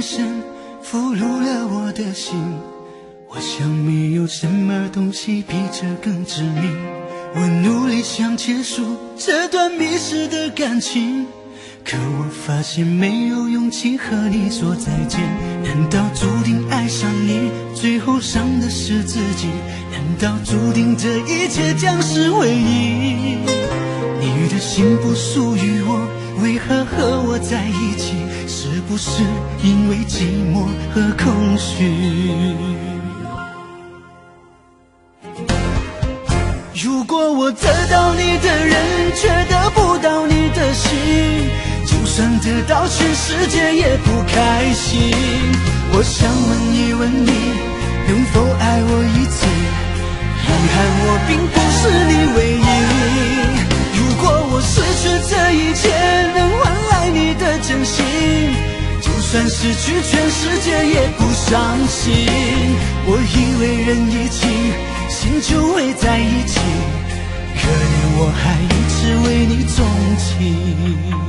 眼神俘虏了我的心，我想没有什么东西比这更致命，我努力想结束这段迷失的感情，可我发现没有勇气和你说再见，难道注定爱上你，最后伤的是自己，难道注定这一切将是回忆，你的心不属于我。为何和我在一起？是不是因为寂寞和空虚？如果我得到你的人，却得不到你的心，就算得到全世界也不开心。我想问一问你，能否爱我一次？遗憾我并不是就算失去全世界也不伤心。我以为人一起心就会在一起可怜我还一直为你钟情。